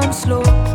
come slow.